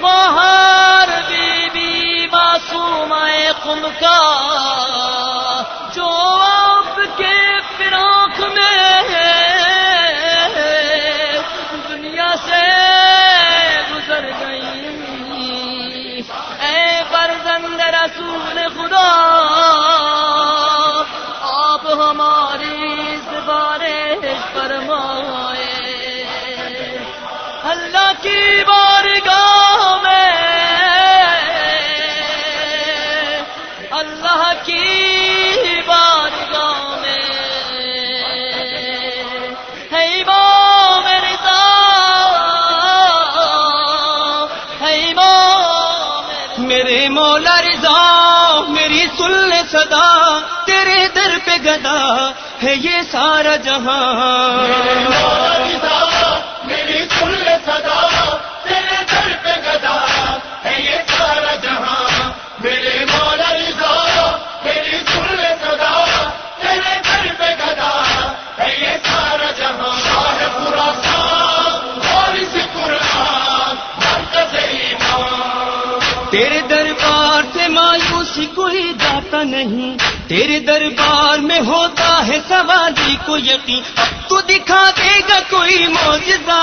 Bihar be be معصوم قم کا، جو آپ کے فراق میں دنیا سے گزر گئی۔ اے فرزند رسول خدا آپ ہماری سفارش بارے فرمائے۔ اللہ کی بارگاہ میرے مولا رضا میری سن صدا تیرے در پہ گدا ہے یہ سارا جہاں۔ میری سن صدا تیرے در پہ گدا ہے یہ سارا جہاں۔ میرے مولا رضا میری سن صدا تیرے در پہ گدا ہے یہ سارا جہاں۔ پورا تیرے مایوسی کوئی جاتا نہیں۔ تیرے دربار میں ہوتا ہے سواری کو یقین۔ اب تو دکھا دے گا کوئی موجودہ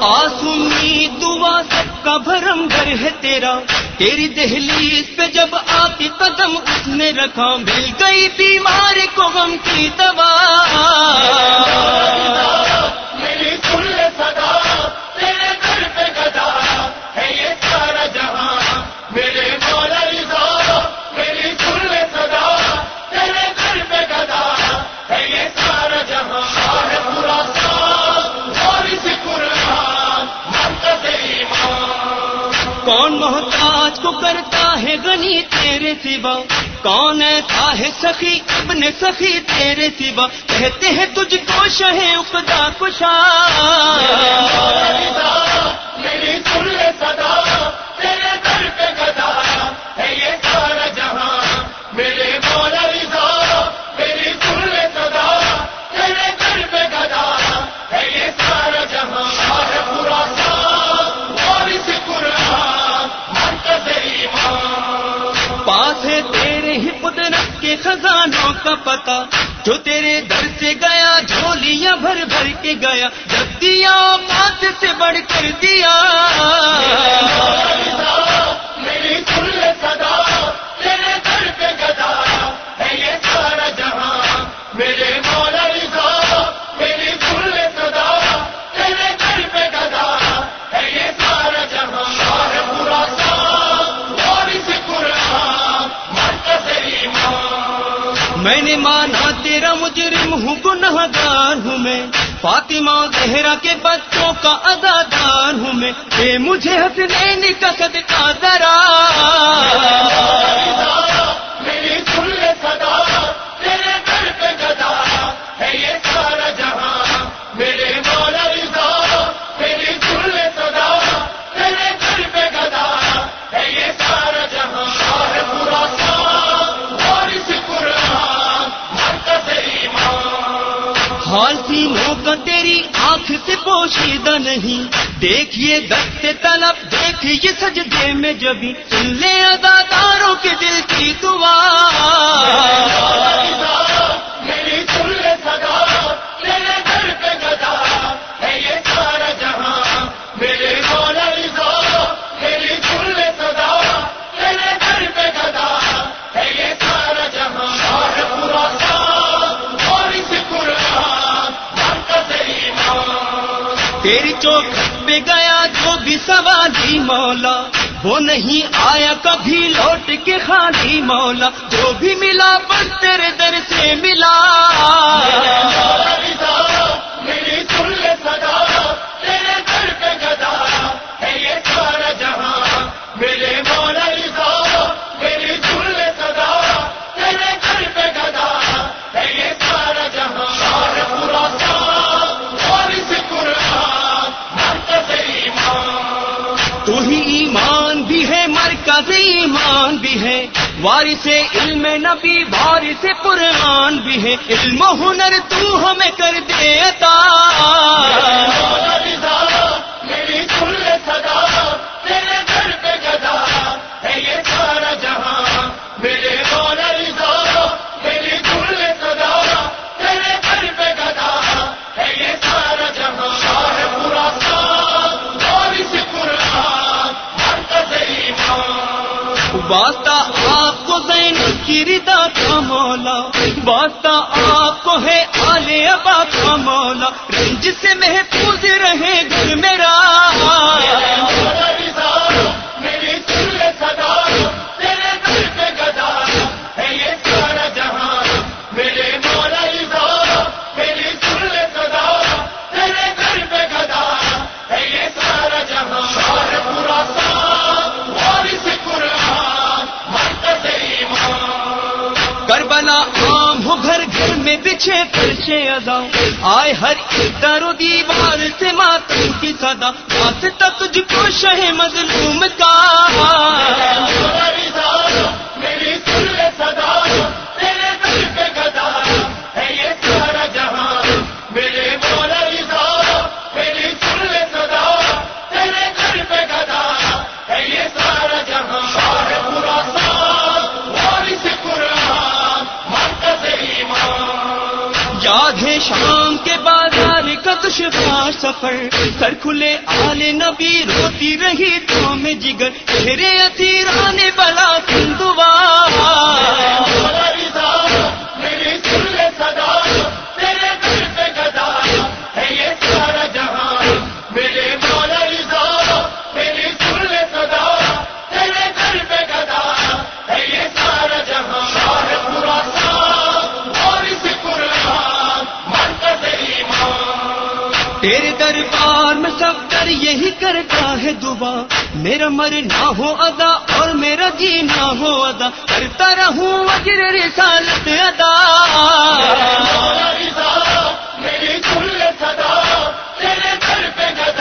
آسمی دعا سب کا بھرم گھر ہے تیرا۔ تیری دہلیز پہ جب آتی قدم اس نے رکھا، مل گئی بیمار کو غم کی دوا۔ کون محتاج کو کرتا ہے غنی تیرے سوا؟ کون ایسا ہے سخی؟ اپنے سخی تیرے سوا؟ کہتے ہیں تجھ کو شہ اقدا کشا ہے تیرے ہی قدرت کے خزانوں کا پتا جو تیرے در سے گیا، جھولیاں بھر بھر کے گیا، جب دیا مات سے بڑھ کر دیا۔ میں نے مانا تیرا مجرم ہوں گناہ گار ہوں میں۔ فاطمہ زہرا کے بچوں کا ادادار ہوں میں۔ اے مجھے حسنین کا صدقہ ذرا۔ میری سن صدا۔ ہال حال سینوں کا تیری آنکھ سے پوشیدہ نہیں۔ دیکھیے دستے طلب دیکھیے سجدے میں جبھی سن لے اداداروں کے دل کی دعا۔ تیری چوکھٹ پہ گیا جو بھی سواری مولا۔ وہ نہیں آیا کبھی لوٹ کے خالی مولا۔ جو بھی ملا بس تیرے در سے ملا۔ تو ہی ایمان بھی ہے، مرکز ایمان بھی ہے۔ وارث علم نبی، وارث قرآن بھی ہے۔ علم و ہنر تو ہمیں کر دیتا۔ میری صدا تیرے گھر پہ گدا آپ کو زین کی ردا کا مولا، واسطہ آپ کو ہے آلے ابا کا مولا، رنج سے محفوظ رہے گھر میرا۔ کربلا ہو گھر گھر میں بچھے فرشے ادا۔ آئے ہر در و دیوار سے ماتم کی صدا واسطہ تجھ کو شہ مظلوم کا۔ مولا رضا میری سن بازار کے کا سفر۔ سر کھلے آل نبی، روتی رہی تو میں جگر۔ تیرے اتیران بلا سندوا یہی کرتا ہے دعا۔ میرا مرنا ہو ادا اور میرا جینا ہو ادا۔ کرتا رہوں اجر رسالت ادا۔ میری سدا تیرے گھر پہ